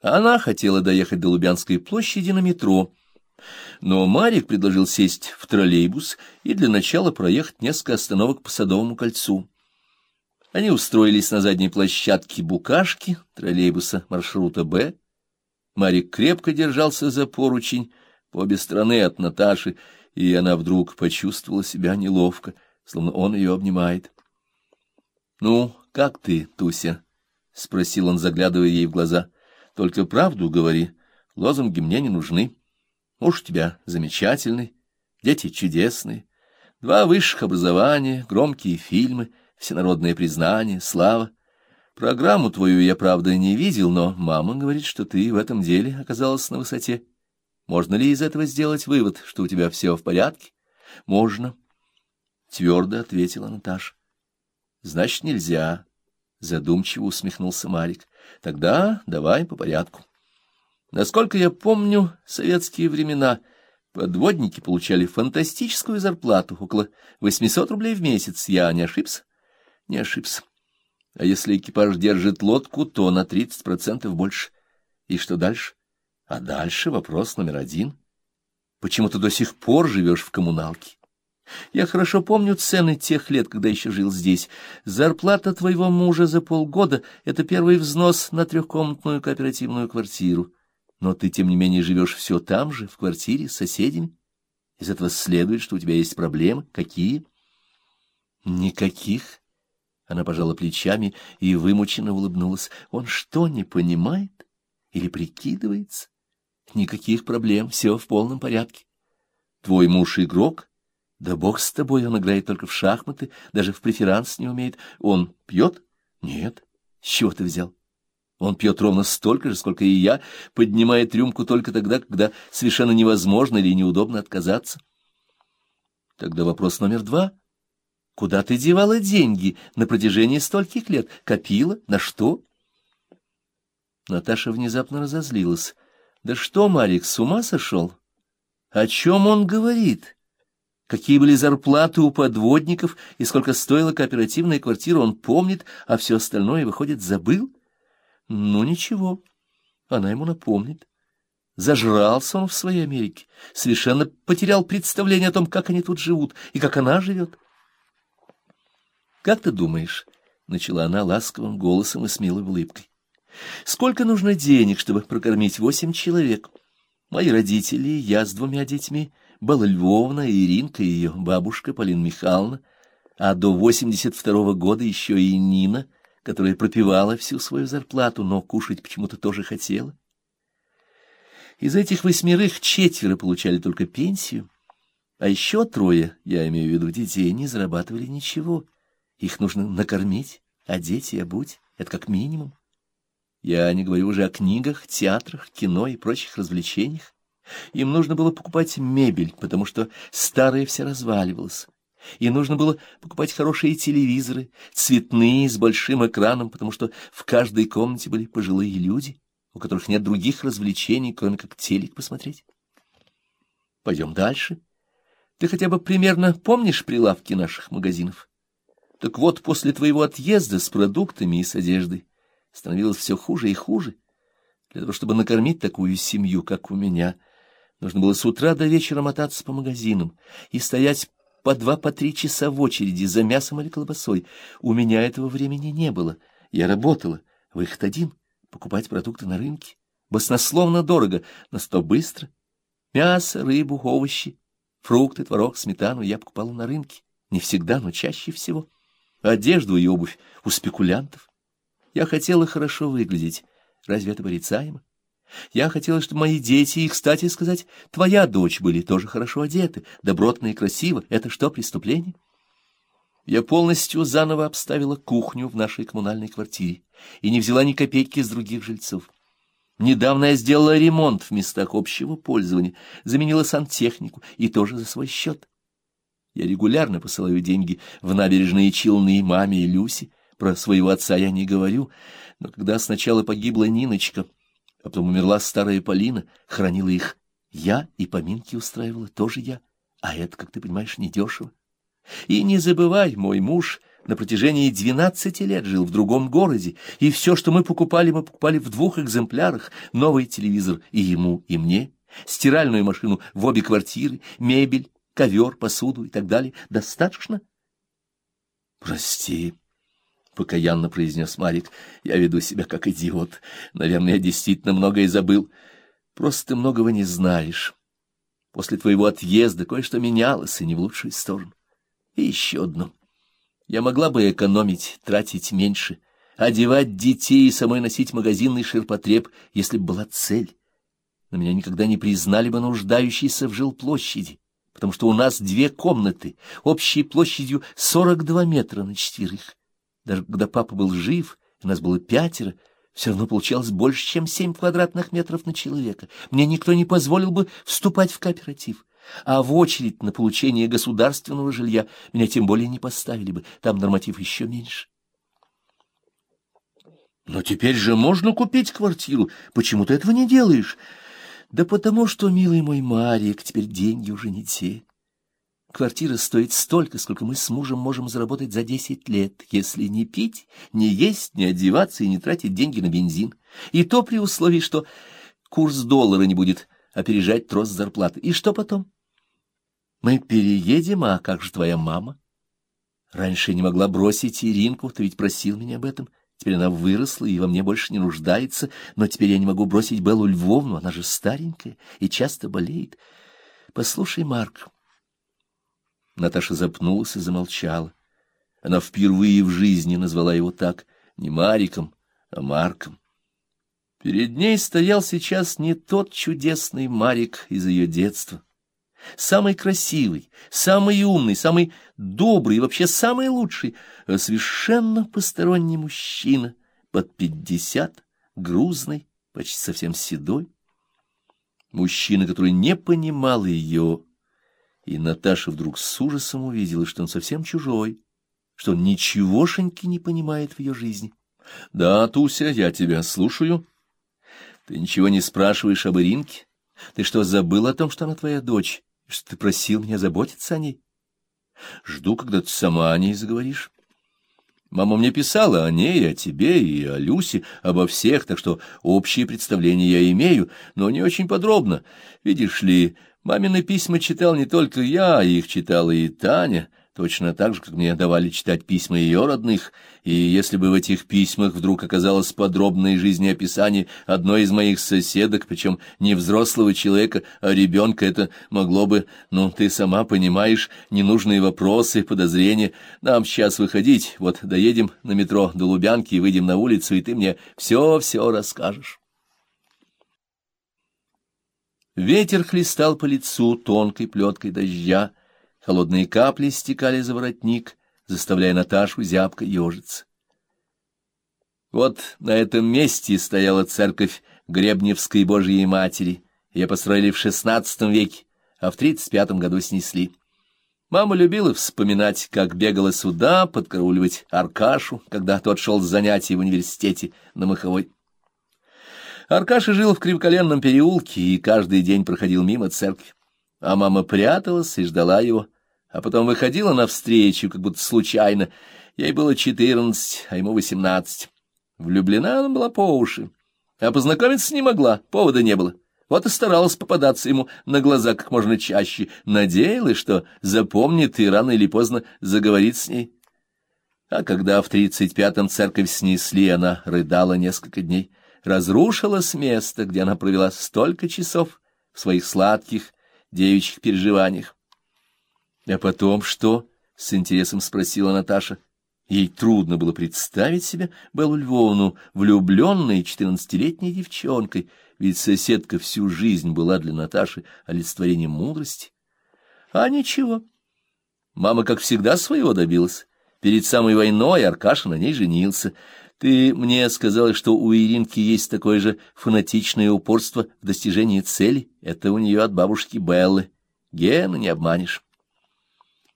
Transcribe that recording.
Она хотела доехать до Лубянской площади на метро, но Марик предложил сесть в троллейбус и для начала проехать несколько остановок по Садовому кольцу. Они устроились на задней площадке «Букашки» троллейбуса маршрута «Б». Марик крепко держался за поручень по обе стороны от Наташи, и она вдруг почувствовала себя неловко, словно он ее обнимает. — Ну, как ты, Туся? — спросил он, заглядывая ей в глаза. — Только правду говори, лозунги мне не нужны. Муж у тебя замечательный, дети чудесные, два высших образования, громкие фильмы, всенародное признание, слава. Программу твою я, правда, не видел, но мама говорит, что ты в этом деле оказалась на высоте. Можно ли из этого сделать вывод, что у тебя все в порядке? Можно, — твердо ответила Наташа. Значит, нельзя, — задумчиво усмехнулся Марик. Тогда давай по порядку. Насколько я помню, советские времена подводники получали фантастическую зарплату, около 800 рублей в месяц. Я не ошибся? Не ошибся. А если экипаж держит лодку, то на 30% больше. И что дальше? А дальше вопрос номер один. Почему ты до сих пор живешь в коммуналке? Я хорошо помню цены тех лет, когда еще жил здесь. Зарплата твоего мужа за полгода — это первый взнос на трехкомнатную кооперативную квартиру. Но ты, тем не менее, живешь все там же, в квартире, с соседями. Из этого следует, что у тебя есть проблемы. Какие? Никаких. Она пожала плечами и вымученно улыбнулась. Он что, не понимает? Или прикидывается? Никаких проблем, все в полном порядке. Твой муж игрок? Да бог с тобой, он играет только в шахматы, даже в преферанс не умеет. Он пьет? Нет. С чего ты взял? Он пьет ровно столько же, сколько и я, поднимает рюмку только тогда, когда совершенно невозможно или неудобно отказаться. Тогда вопрос номер два. Куда ты девала деньги на протяжении стольких лет? Копила? На что? Наташа внезапно разозлилась. Да что, Марик, с ума сошел? О чем он говорит? Какие были зарплаты у подводников и сколько стоила кооперативная квартира, он помнит, а все остальное, выходит, забыл? Ну, ничего, она ему напомнит. Зажрался он в своей Америке, совершенно потерял представление о том, как они тут живут и как она живет. «Как ты думаешь?» — начала она ласковым голосом и с милой улыбкой. «Сколько нужно денег, чтобы прокормить восемь человек? Мои родители, я с двумя детьми, Белла Львовна, Иринка и ее бабушка Полина Михайловна, а до восемьдесят второго года еще и Нина — которая пропивала всю свою зарплату, но кушать почему-то тоже хотела. Из этих восьмерых четверо получали только пенсию, а еще трое, я имею в виду детей, не зарабатывали ничего. Их нужно накормить, одеть и обуть, это как минимум. Я не говорю уже о книгах, театрах, кино и прочих развлечениях. Им нужно было покупать мебель, потому что старая вся разваливалась и нужно было покупать хорошие телевизоры, цветные, с большим экраном, потому что в каждой комнате были пожилые люди, у которых нет других развлечений, кроме как телек посмотреть. Пойдем дальше. Ты хотя бы примерно помнишь прилавки наших магазинов? Так вот, после твоего отъезда с продуктами и с одеждой становилось все хуже и хуже. Для того, чтобы накормить такую семью, как у меня, нужно было с утра до вечера мотаться по магазинам и стоять по два, по три часа в очереди за мясом или колбасой. У меня этого времени не было. Я работала. Выход один — покупать продукты на рынке. Баснословно дорого, но сто быстро. Мясо, рыбу, овощи, фрукты, творог, сметану я покупала на рынке. Не всегда, но чаще всего. Одежду и обувь у спекулянтов. Я хотела хорошо выглядеть. Разве это порицаемо? Я хотела, чтобы мои дети и, кстати сказать, твоя дочь были тоже хорошо одеты, добротно и красиво. Это что, преступление? Я полностью заново обставила кухню в нашей коммунальной квартире и не взяла ни копейки из других жильцов. Недавно я сделала ремонт в местах общего пользования, заменила сантехнику и тоже за свой счет. Я регулярно посылаю деньги в набережные Челны маме и Люси. Про своего отца я не говорю, но когда сначала погибла Ниночка, а потом умерла старая Полина, хранила их я и поминки устраивала тоже я, а это, как ты понимаешь, недешево. И не забывай, мой муж на протяжении двенадцати лет жил в другом городе, и все, что мы покупали, мы покупали в двух экземплярах, новый телевизор и ему, и мне, стиральную машину в обе квартиры, мебель, ковер, посуду и так далее. Достаточно? Прости, — покаянно произнес Марик, — я веду себя как идиот. Наверное, я действительно многое забыл. Просто ты многого не знаешь. После твоего отъезда кое-что менялось, и не в лучшую сторону. И еще одно. Я могла бы экономить, тратить меньше, одевать детей и самой носить магазинный ширпотреб, если бы была цель. Но меня никогда не признали бы нуждающейся в жилплощади, потому что у нас две комнаты, общей площадью 42 метра на четверых. Даже когда папа был жив, и нас было пятеро, все равно получалось больше, чем семь квадратных метров на человека. Мне никто не позволил бы вступать в кооператив а в очередь на получение государственного жилья меня тем более не поставили бы, там норматив еще меньше. Но теперь же можно купить квартиру, почему ты этого не делаешь? Да потому что, милый мой Марик, теперь деньги уже не те. Квартира стоит столько, сколько мы с мужем можем заработать за десять лет, если не пить, не есть, не одеваться и не тратить деньги на бензин. И то при условии, что курс доллара не будет опережать рост зарплаты. И что потом? Мы переедем, а как же твоя мама? Раньше я не могла бросить Иринку, ты ведь просил меня об этом. Теперь она выросла и во мне больше не нуждается, но теперь я не могу бросить Беллу Львовну, она же старенькая и часто болеет. Послушай, Марк. Наташа запнулась и замолчала. Она впервые в жизни назвала его так, не Мариком, а Марком. Перед ней стоял сейчас не тот чудесный Марик из ее детства, самый красивый, самый умный, самый добрый и вообще самый лучший, а совершенно посторонний мужчина, под пятьдесят, грузный, почти совсем седой. Мужчина, который не понимал ее, и Наташа вдруг с ужасом увидела, что он совсем чужой, что он ничегошеньки не понимает в ее жизни. — Да, Туся, я тебя слушаю. Ты ничего не спрашиваешь об Иринке? Ты что, забыл о том, что она твоя дочь? что ты просил меня заботиться о ней. Жду, когда ты сама о ней заговоришь. Мама мне писала о ней, о тебе и о Люсе, обо всех, так что общее представление я имею, но не очень подробно. Видишь ли, мамины письма читал не только я, их читала и Таня точно так же, как мне давали читать письма ее родных, и если бы в этих письмах вдруг оказалось подробное жизнеописание одной из моих соседок, причем не взрослого человека, а ребенка, это могло бы, ну, ты сама понимаешь, ненужные вопросы, подозрения. Нам сейчас выходить, вот доедем на метро до Лубянки и выйдем на улицу, и ты мне все-все расскажешь. Ветер хлестал по лицу тонкой плеткой дождя, Холодные капли стекали за воротник, заставляя Наташу зябко ежиться. Вот на этом месте стояла церковь Гребневской Божьей Матери. Ее построили в шестнадцатом веке, а в тридцать пятом году снесли. Мама любила вспоминать, как бегала сюда подкарауливать Аркашу, когда тот шел с занятий в университете на Маховой. Аркаша жил в Кривоколенном переулке и каждый день проходил мимо церкви, а мама пряталась и ждала его, а потом выходила навстречу, как будто случайно. Ей было четырнадцать, а ему восемнадцать. Влюблена она была по уши, а познакомиться не могла, повода не было. Вот и старалась попадаться ему на глаза как можно чаще, надеялась, что запомнит и рано или поздно заговорит с ней. А когда в тридцать пятом церковь снесли, она рыдала несколько дней, разрушилось место, где она провела столько часов в своих сладких девичьих переживаниях. А потом что? — с интересом спросила Наташа. Ей трудно было представить себе Беллу Львовну влюбленной четырнадцатилетней девчонкой, ведь соседка всю жизнь была для Наташи олицетворением мудрости. А ничего. Мама, как всегда, своего добилась. Перед самой войной Аркаша на ней женился. Ты мне сказала, что у Иринки есть такое же фанатичное упорство в достижении цели. Это у нее от бабушки Беллы. Гена не обманешь.